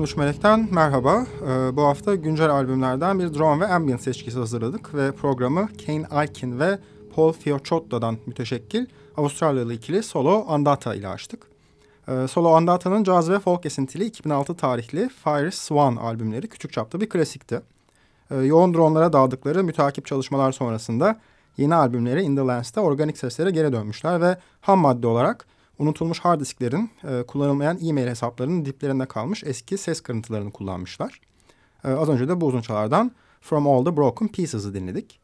13 Melek'ten merhaba. Ee, bu hafta güncel albümlerden bir drone ve ambient seçkisi hazırladık ve programı Kane Alkin ve Paul Fiocchiotta'dan müteşekkil Avustralyalı ikili Solo Andata ile açtık. Ee, Solo Andata'nın caz ve folk esintili 2006 tarihli Fire Swan albümleri küçük çapta bir klasikti. Ee, yoğun dronlara dağıldıkları mütakip çalışmalar sonrasında yeni albümleri In The Lands'te organik seslere geri dönmüşler ve ham madde olarak unutulmuş hard disklerin e, kullanılmayan e-mail hesaplarının diplerinde kalmış eski ses kırıntılarını kullanmışlar. E, az önce de bu uzunçalardan From All The Broken Pieces'ı dinledik.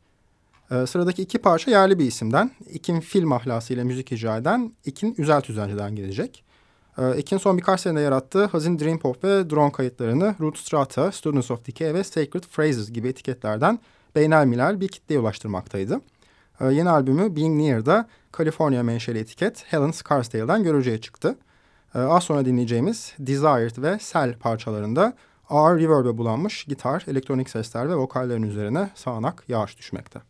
E, sıradaki iki parça yerli bir isimden, İkin film ahlasıyla müzik icra eden İkin Üzel Tüzenci'den gelecek. E, İkin son birkaç senede yarattığı hazin dream pop ve drone kayıtlarını Root Strata, Students of Decay ve Sacred Phrases gibi etiketlerden beynelmiler bir kitleye ulaştırmaktaydı. E, yeni albümü Being Near'da California menşeli etiket Helen Scarsdale'dan görücüye çıktı. E, az sonra dinleyeceğimiz Desired ve Cell parçalarında ağır reverb'e bulanmış gitar, elektronik sesler ve vokallerin üzerine sağanak yağış düşmekte.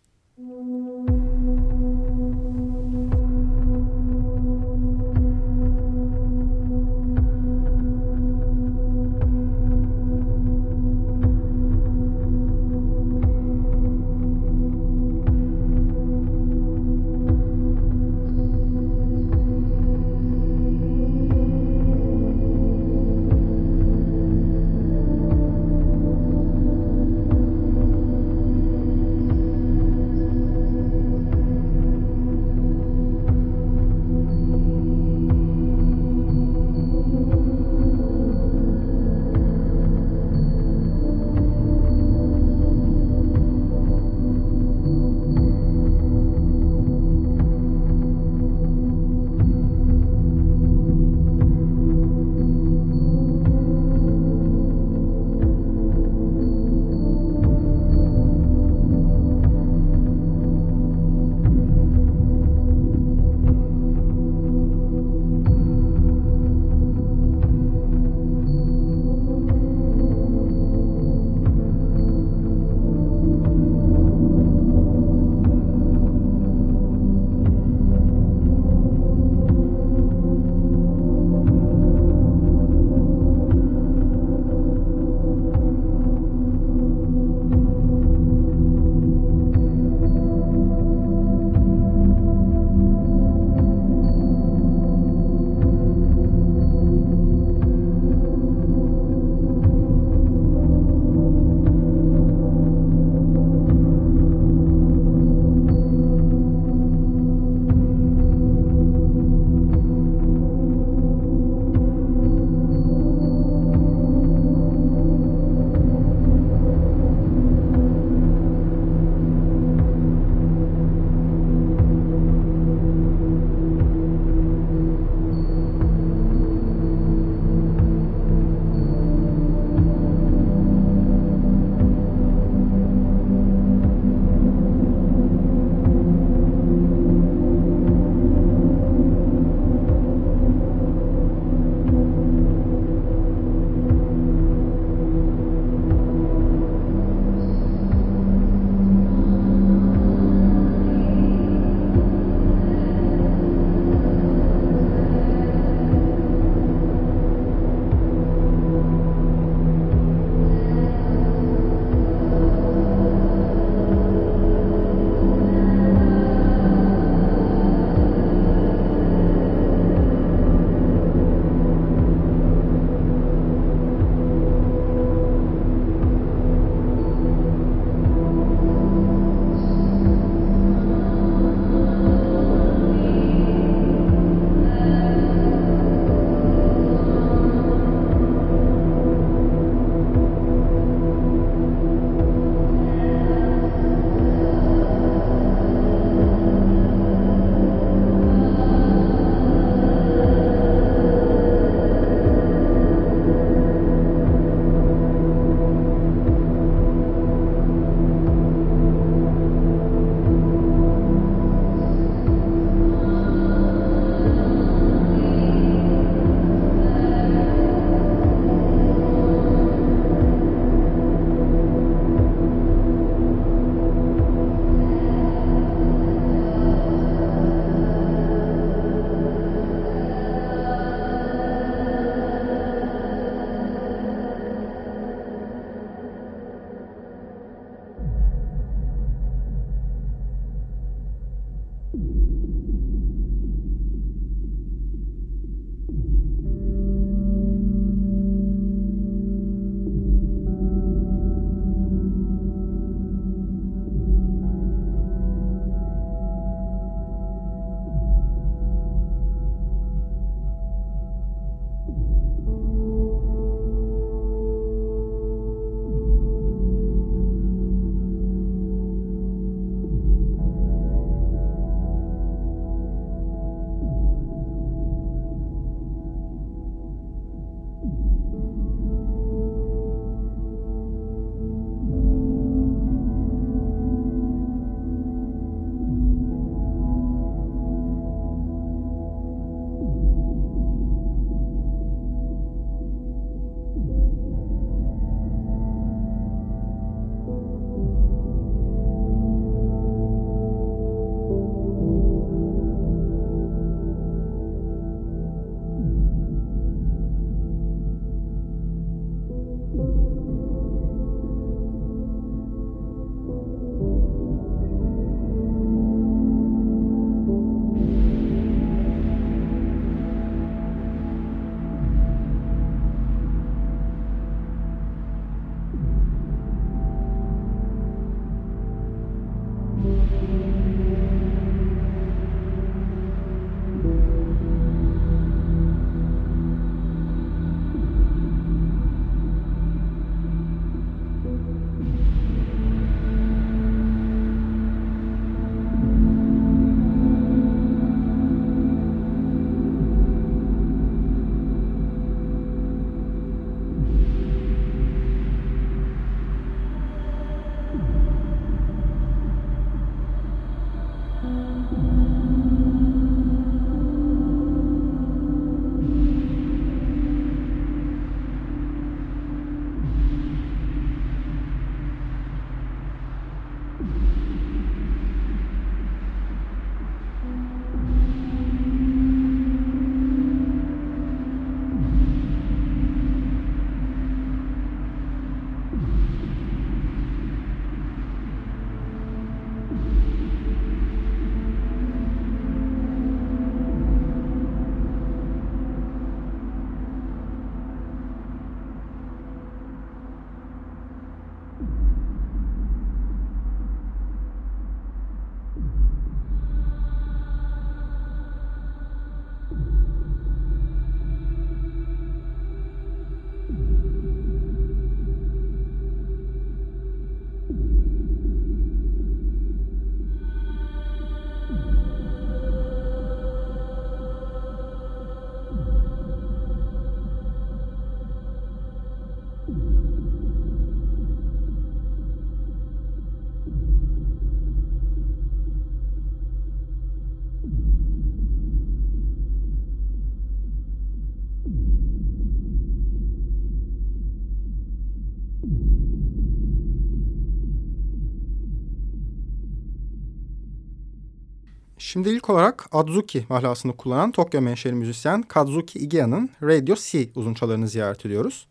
Şimdi ilk olarak Adzuki mahlasını kullanan Tokyo menşeli müzisyen Kazuki Igiya'nın Radio C uzunçalarını ziyaret ediyoruz.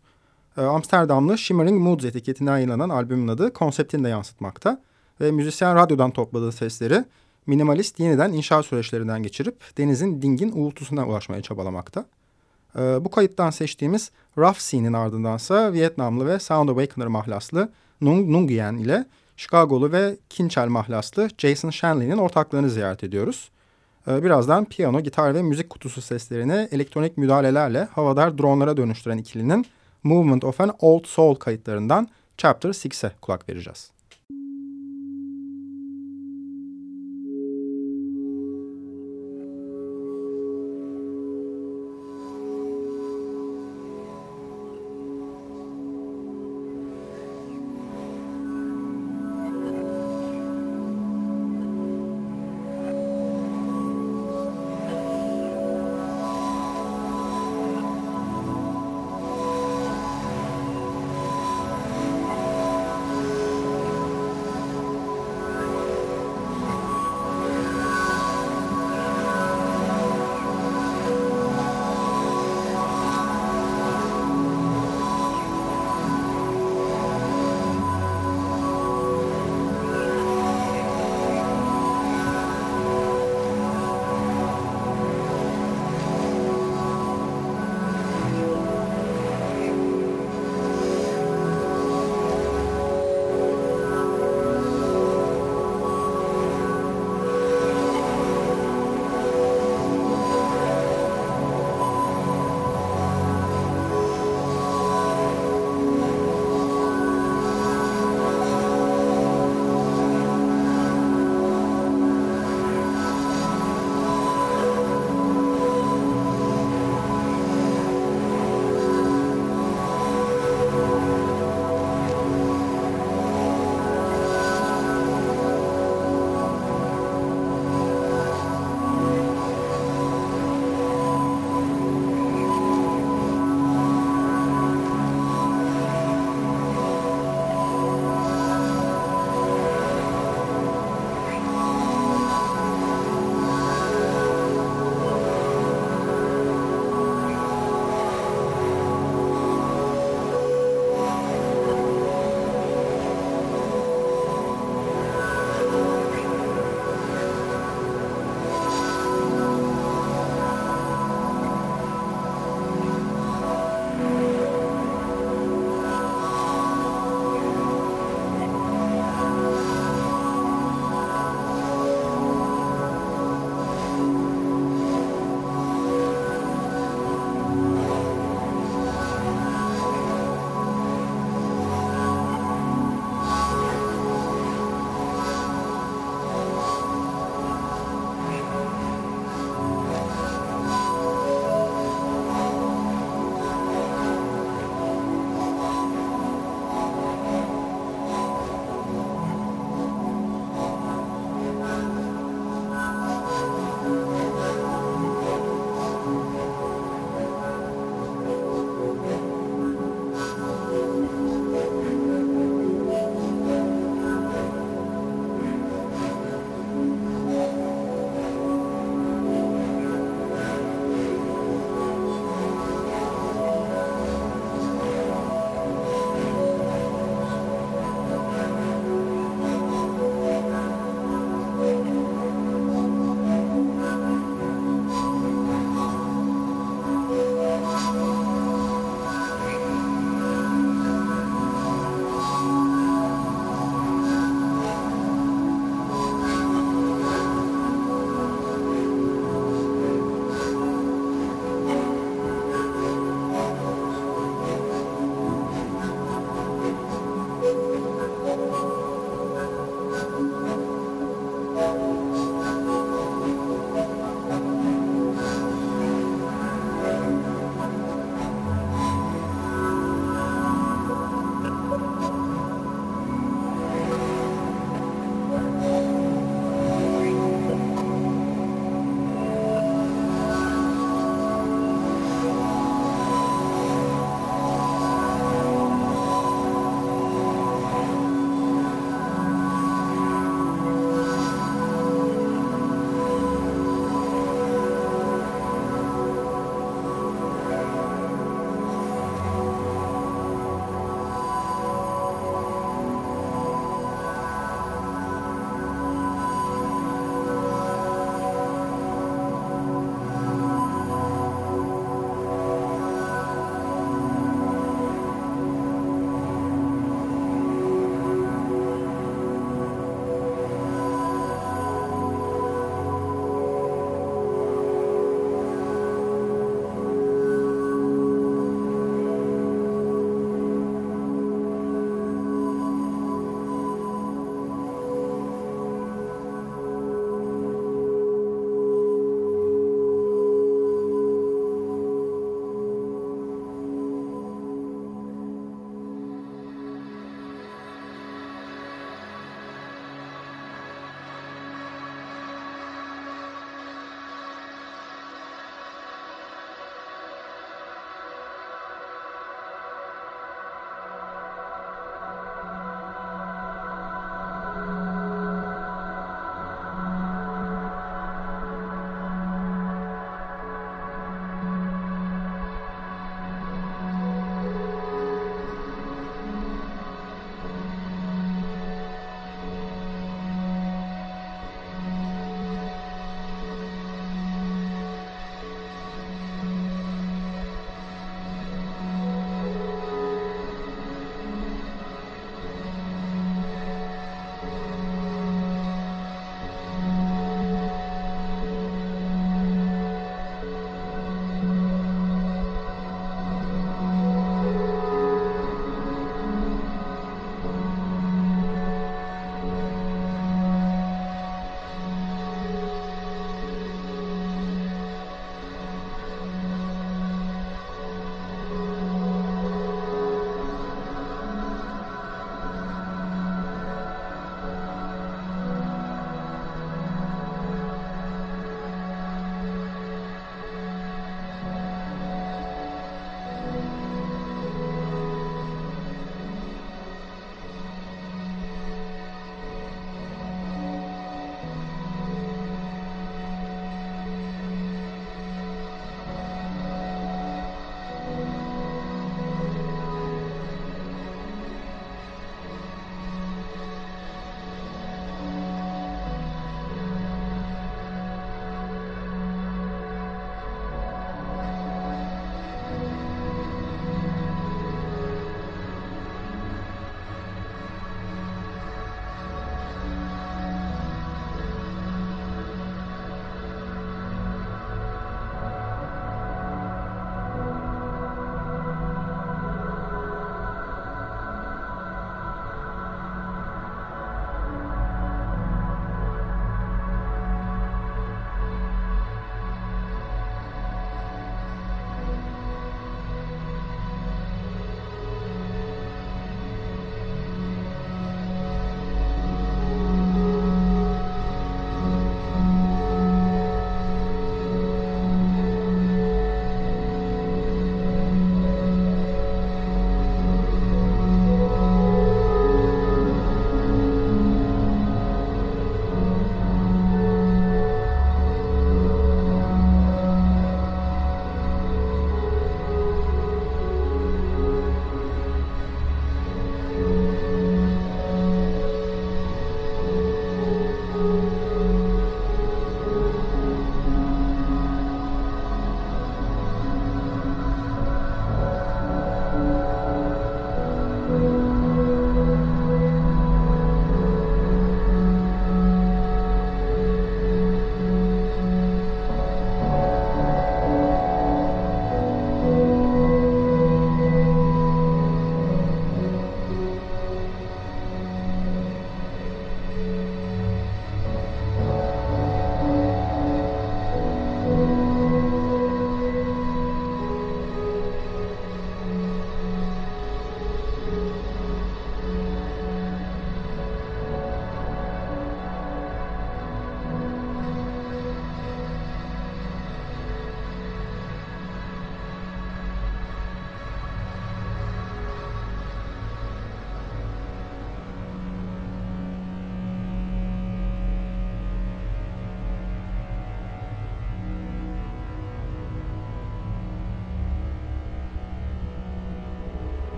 Ee, Amsterdamlı Shimmering Moods etiketinden yayınlanan albümün adı konseptini de yansıtmakta. Ve müzisyen radyodan topladığı sesleri minimalist yeniden inşa süreçlerinden geçirip denizin dingin uğultusuna ulaşmaya çabalamakta. Ee, bu kayıttan seçtiğimiz Rough Scene'in ardındansa Vietnamlı ve Sound Awakener mahlaslı Nung Nguyen ile Chicago'lu ve Kinchel mahlaslı Jason Shanley'nin ortaklığını ziyaret ediyoruz. Ee, birazdan piyano, gitar ve müzik kutusu seslerini elektronik müdahalelerle havadar dronlara dönüştüren ikilinin Movement of an Old Soul kayıtlarından Chapter 6'e kulak vereceğiz.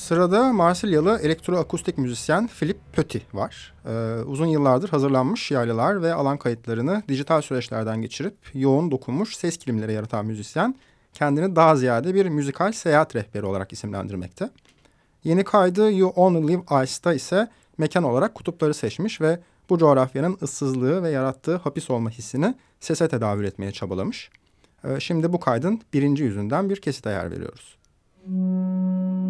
Sırada Marsilyalı elektroakustik müzisyen Philip Pötti var. Ee, uzun yıllardır hazırlanmış yaylılar ve alan kayıtlarını dijital süreçlerden geçirip yoğun dokunmuş ses kilimleri yaratan müzisyen kendini daha ziyade bir müzikal seyahat rehberi olarak isimlendirmekte. Yeni kaydı You Only Live Ice'da ise mekan olarak kutupları seçmiş ve bu coğrafyanın ıssızlığı ve yarattığı hapis olma hissini sese tedavül etmeye çabalamış. Ee, şimdi bu kaydın birinci yüzünden bir kesite yer veriyoruz. Müzik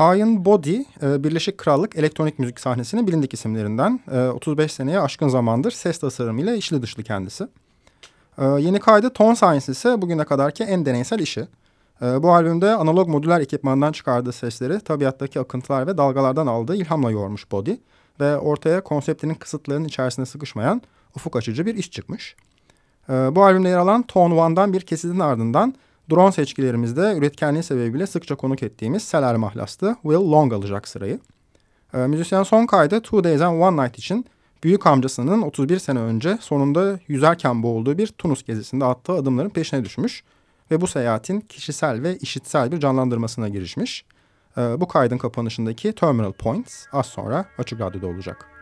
Iron Body, e, Birleşik Krallık elektronik müzik sahnesinin bilindik isimlerinden. 35 e, seneye aşkın zamandır ses tasarımıyla işli dışlı kendisi. E, yeni kaydı Tone Science ise bugüne kadarki en deneysel işi. Bu albümde analog modüler ekipmandan çıkardığı sesleri tabiattaki akıntılar ve dalgalardan aldığı ilhamla yoğurmuş Body. Ve ortaya konseptinin kısıtlarının içerisinde sıkışmayan ufuk açıcı bir iş çıkmış. Bu albümde yer alan Tone One'dan bir kesitin ardından Drone seçkilerimizde üretkenliği sebebiyle sıkça konuk ettiğimiz Seler Mahlas'tı Will Long alacak sırayı. E, müzisyen son kaydı Two Days and One Night için büyük amcasının 31 sene önce sonunda yüzerken boğulduğu bir Tunus gezisinde attığı adımların peşine düşmüş ve bu seyahatin kişisel ve işitsel bir canlandırmasına girişmiş. E, bu kaydın kapanışındaki Terminal Points az sonra Açık Radyo'da olacak.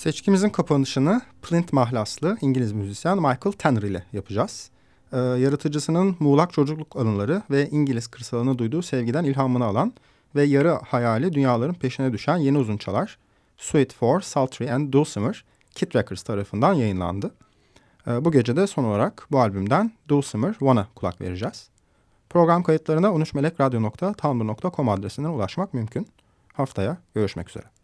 Seçkimizin kapanışını Plint mahlaslı İngiliz müzisyen Michael Tanner ile yapacağız. Ee, yaratıcısının muğlak çocukluk anıları ve İngiliz kırsalına duyduğu sevgiden ilhamını alan ve yarı hayali dünyaların peşine düşen yeni uzun çalar Sweet for Sultry and Dulcimer Kid Records tarafından yayınlandı. Ee, bu gece de son olarak bu albümden Dulcimer One'a kulak vereceğiz. Program kayıtlarına 13melekradyo.tumblr.com adresinden ulaşmak mümkün. Haftaya görüşmek üzere.